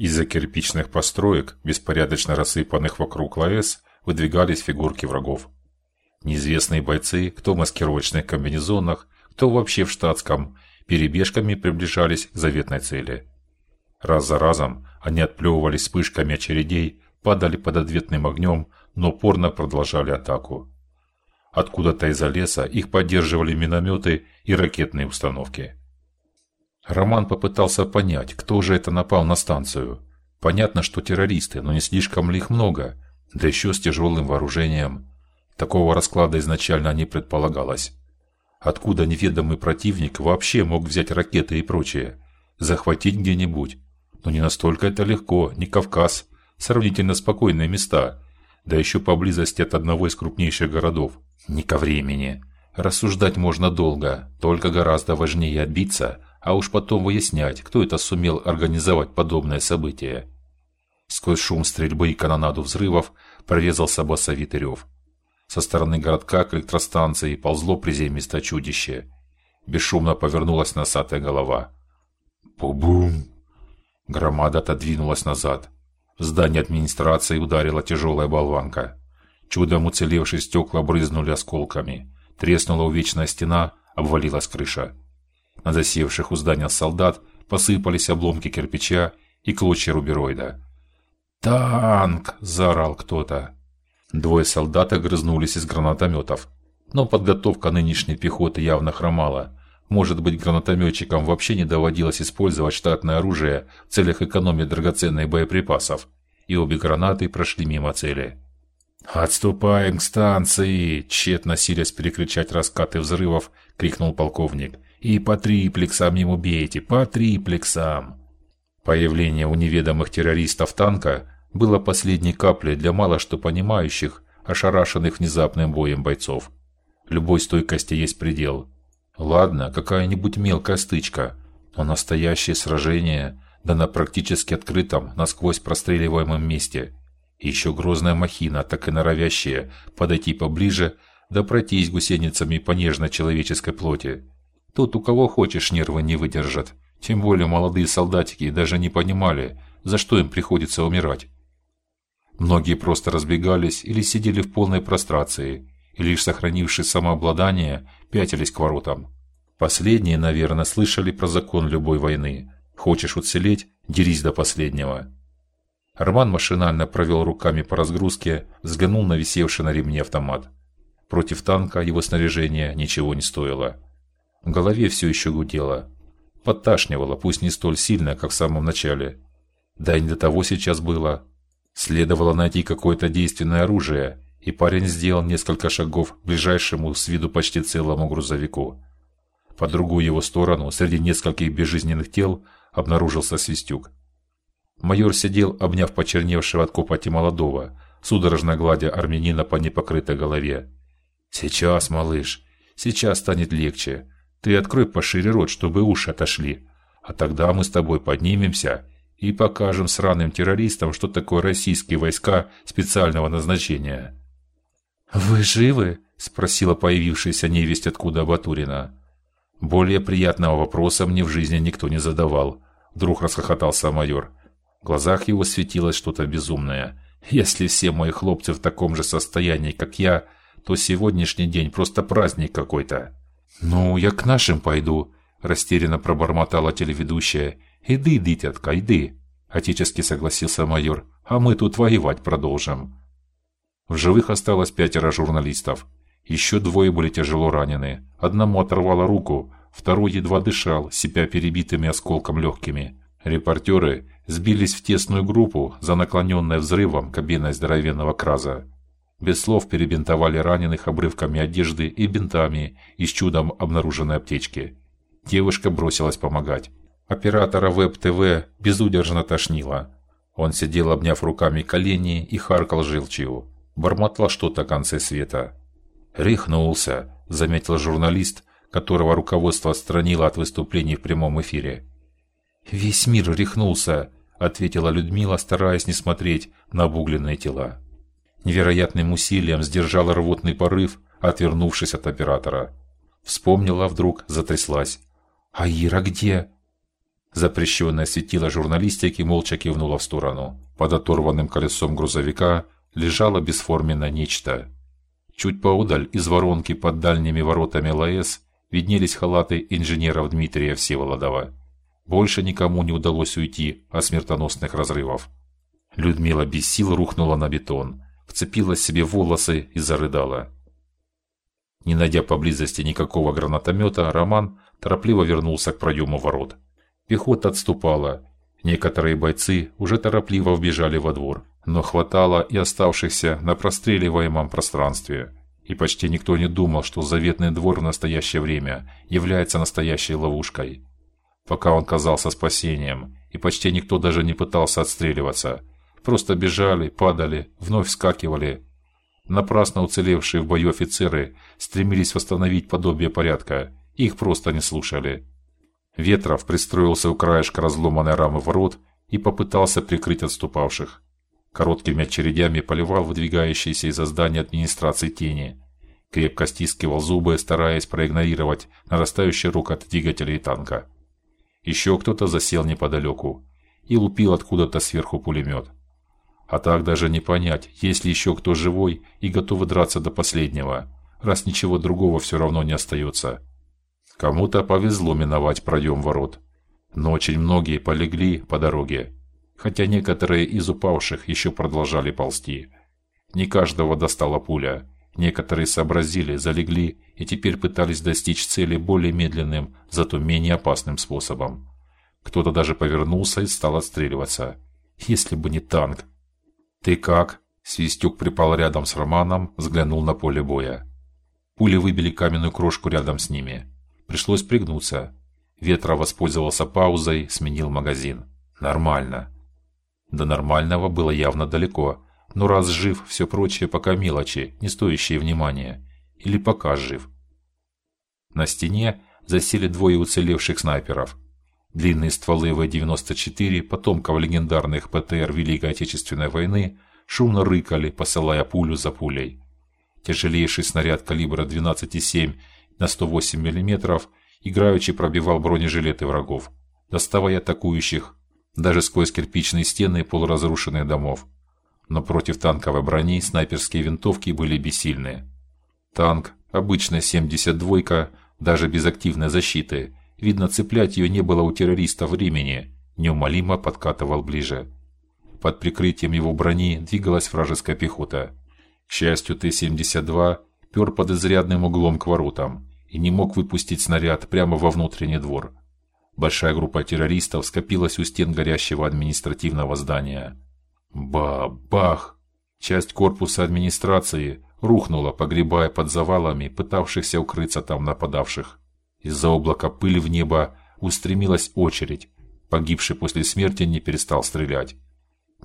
Из-за кирпичных построек, беспорядочно рассыпанных вокруг ЛАЭС, выдвигались фигурки врагов. Неизвестные бойцы, кто в маскировочных комбинезонах, кто вообще в штатском, перебежками приближались к заветной цели. Раз за разом они отплевывались вспышками очередей, падали под ответным огнем, но упорно продолжали атаку. Откуда-то из-за леса их поддерживали минометы и ракетные установки. Роман попытался понять, кто же это напал на станцию. Понятно, что террористы, но не слишком ли их много, да еще с тяжелым вооружением. Такого расклада изначально не предполагалось. Откуда неведомый противник вообще мог взять ракеты и прочее? Захватить где-нибудь? Но не настолько это легко, не Кавказ, сравнительно спокойные места, да еще поблизости от одного из крупнейших городов. Не ко времени. Рассуждать можно долго, только гораздо важнее отбиться, а уж потом выяснять, кто это сумел организовать подобное событие. Сквозь шум стрельбы и канонаду взрывов прорезался басовитый рев. Со стороны городка к электростанции ползло приземистое чудище. Бесшумно повернулась носатая голова. Пу-бум! Громада отодвинулась назад. В здание администрации ударила тяжелая болванка. Чудом уцелевшие стекла брызнули осколками. Треснула увечная стена, обвалилась крыша. На засевших у здания солдат посыпались обломки кирпича и клочья рубероида. «Танк!» – заорал кто-то. Двое солдат огрызнулись из гранатометов. Но подготовка нынешней пехоты явно хромала. Может быть, гранатометчикам вообще не доводилось использовать штатное оружие в целях экономии драгоценных боеприпасов. И обе гранаты прошли мимо цели. «Отступаем к станции!» – тщетно силясь перекричать раскаты взрывов, крикнул полковник. «И по триплексам ему бейте, по триплексам!» Появление у неведомых террористов танка было последней каплей для мало что понимающих, ошарашенных внезапным боем бойцов. Любой стойкости есть предел. Ладно, какая-нибудь мелкая стычка, но настоящее сражение, да на практически открытом, насквозь простреливаемом месте – еще грозная махина, так и норовящая подойти поближе, да пройтись гусеницами по нежной человеческой плоти. Тут у кого хочешь нервы не выдержат. Тем более молодые солдатики даже не понимали, за что им приходится умирать. Многие просто разбегались или сидели в полной прострации, и лишь сохранившие самообладание, пятились к воротам. Последние, наверное, слышали про закон любой войны: хочешь уцелеть дерись до последнего. Роман машинально провел руками по разгрузке, взглянул на висевший на ремне автомат. Против танка его снаряжение ничего не стоило. В голове все еще гудело. Подташнивало, пусть не столь сильно, как в самом начале. Да и не до того сейчас было. Следовало найти какое-то действенное оружие, и парень сделал несколько шагов к ближайшему с виду почти целому грузовику. По другую его сторону, среди нескольких безжизненных тел, обнаружился свистюк. Майор сидел, обняв почерневшего от копоти молодого, судорожно гладя армянина по непокрытой голове. Сейчас, малыш, сейчас станет легче. Ты открой пошире рот, чтобы уши отошли, а тогда мы с тобой поднимемся и покажем сраным террористам, что такое российские войска специального назначения. Вы живы? спросила появившаяся невесть откуда Батурина. Более приятного вопроса мне в жизни никто не задавал. Вдруг расхохотался майор. В глазах его светилось что-то безумное. Если все мои хлопцы в таком же состоянии, как я, то сегодняшний день просто праздник какой-то. Ну, я к нашим пойду, растерянно пробормотала телеведущая. Иди, дитятка, иди, отечески согласился майор. А мы тут воевать продолжим. В живых осталось пятеро журналистов. Еще двое были тяжело ранены. Одному оторвало руку, второй едва дышал, сипя перебитыми осколком легкими. Репортеры сбились в тесную группу за наклоненной взрывом кабиной здоровенного краза. Без слов перебинтовали раненых обрывками одежды и бинтами из чудом обнаруженной аптечки. Девушка бросилась помогать. Оператора веб-ТВ безудержно тошнило. Он сидел, обняв руками колени и харкал желчью. Бормотал что-то о конце света. Рехнулся, заметил журналист, которого руководство отстранило от выступлений в прямом эфире. Весь мир рехнулся, ответила Людмила, стараясь не смотреть на обугленные тела. Невероятным усилием сдержала рвотный порыв, отвернувшись от оператора. Вспомнила вдруг, затряслась. А Ира где? Запрещенное светило журналистики молча кивнуло в сторону. Под оторванным колесом грузовика лежало бесформенное нечто. Чуть поодаль из воронки под дальними воротами ЛАЭС виднелись халаты инженеров Дмитрия Всеволодова. Больше никому не удалось уйти от смертоносных разрывов. Людмила без сил рухнула на бетон, вцепилась себе в волосы и зарыдала. Не найдя поблизости никакого гранатомета, Роман торопливо вернулся к проему ворот. Пехота отступала. Некоторые бойцы уже торопливо вбежали во двор, но хватало и оставшихся на простреливаемом пространстве. И почти никто не думал, что заветный двор в настоящее время является настоящей ловушкой. Пока он казался спасением, и почти никто даже не пытался отстреливаться. Просто бежали, падали, вновь вскакивали. Напрасно уцелевшие в бою офицеры стремились восстановить подобие порядка. Их просто не слушали. Ветров пристроился у краешка разломанной рамы ворот и попытался прикрыть отступавших. Короткими очередями поливал выдвигающиеся из здания администрации тени. Крепко стискивал зубы, стараясь проигнорировать нарастающий рокот двигателей танка. Еще кто-то засел неподалеку и лупил откуда-то сверху пулемет. А так даже не понять, есть ли еще кто живой и готовы драться до последнего, раз ничего другого все равно не остается. Кому-то повезло миновать проем ворот, но очень многие полегли по дороге, хотя некоторые из упавших еще продолжали ползти. Не каждого достала пуля. Некоторые сообразили, залегли и теперь пытались достичь цели более медленным, зато менее опасным способом. Кто-то даже повернулся и стал отстреливаться. Если бы не танк. Ты как? Свистюк припал рядом с Романом, взглянул на поле боя. Пули выбили каменную крошку рядом с ними. Пришлось пригнуться. Ветра воспользовался паузой, сменил магазин. Нормально. До нормального было явно далеко, но раз жив, все прочее пока мелочи, не стоящие внимания. Или пока жив. На стене засели двое уцелевших снайперов. Длинные стволы В-94, потомков легендарных ПТР Великой Отечественной войны, шумно рыкали, посылая пулю за пулей. Тяжелейший снаряд калибра 12,7 на 108 мм играючи пробивал бронежилеты врагов, доставая атакующих даже сквозь кирпичные стены полуразрушенных домов. Но против танковой брони снайперские винтовки были бессильны. Танк, обычная 72-ка, даже без активной защиты, видно, цеплять ее не было у террористов времени, неумолимо подкатывал ближе. Под прикрытием его брони двигалась вражеская пехота. К счастью, Т-72 пер под изрядным углом к воротам и не мог выпустить снаряд прямо во внутренний двор. Большая группа террористов скопилась у стен горящего административного здания. Ба-бах! Часть корпуса администрации рухнула, погребая под завалами пытавшихся укрыться там нападавших. Из-за облака пыли в небо устремилась очередь. Погибший после смерти не перестал стрелять.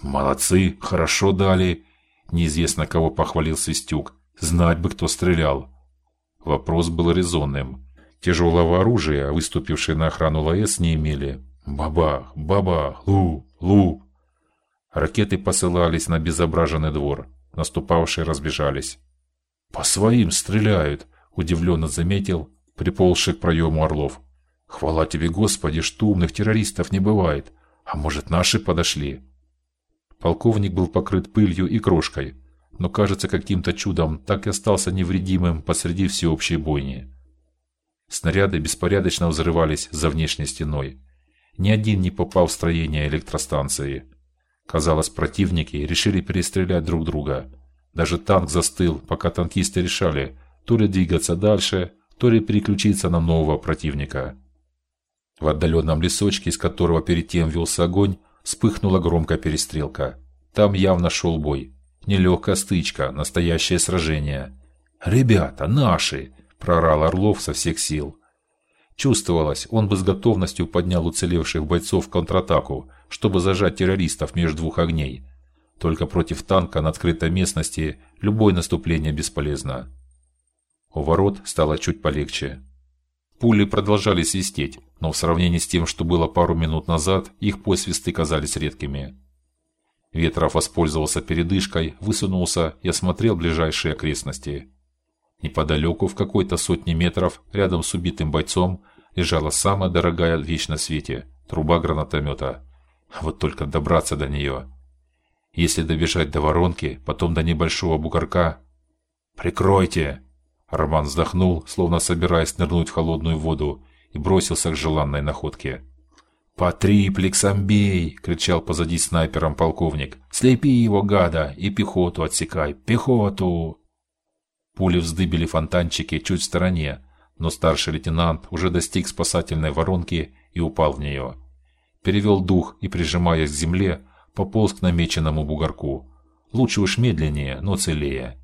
Молодцы, хорошо дали. Неизвестно кого похвалил Свистюк. Знать бы, кто стрелял. Вопрос был резонным. Тяжелого оружия, выступившие на охрану ЛАЭС, не имели. Бабах, бабах, лу, лу. Ракеты посылались на безображенный двор. Наступавшие разбежались. По своим стреляют, удивленно заметил приползший к проему Орлов. Хвала тебе, Господи, что умных террористов не бывает. А может, наши подошли? Полковник был покрыт пылью и крошкой но, кажется, каким-то чудом так и остался невредимым посреди всеобщей бойни. Снаряды беспорядочно взрывались за внешней стеной. Ни один не попал в строение электростанции. Казалось, противники решили перестрелять друг друга. Даже танк застыл, пока танкисты решали, то ли двигаться дальше, то ли переключиться на нового противника. В отдаленном лесочке, из которого перед тем велся огонь, вспыхнула громкая перестрелка. Там явно шел бой. Нелегкая стычка, настоящее сражение. Ребята, наши, прорал Орлов со всех сил. Чувствовалось, он бы с готовностью поднял уцелевших бойцов в контратаку, чтобы зажать террористов между двух огней. Только против танка на открытой местности любое наступление бесполезно. У ворот стало чуть полегче. Пули продолжали свистеть, но в сравнении с тем, что было пару минут назад, их посвисты казались редкими. Ветров воспользовался передышкой, высунулся и осмотрел ближайшие окрестности. Неподалеку, в какой-то сотне метров, рядом с убитым бойцом, лежала самая дорогая вещь на свете труба гранатомета. Вот только добраться до нее. Если добежать до воронки, потом до небольшого бугорка. Прикройте. Роман вздохнул, словно собираясь нырнуть в холодную воду, и бросился к желанной находке. «По бей!» — кричал позади снайпером полковник. «Слепи его, гада, и пехоту отсекай! Пехоту!» Пули вздыбили фонтанчики чуть в стороне, но старший лейтенант уже достиг спасательной воронки и упал в нее. Перевел дух и, прижимаясь к земле, пополз к намеченному бугорку. Лучше уж медленнее, но целее.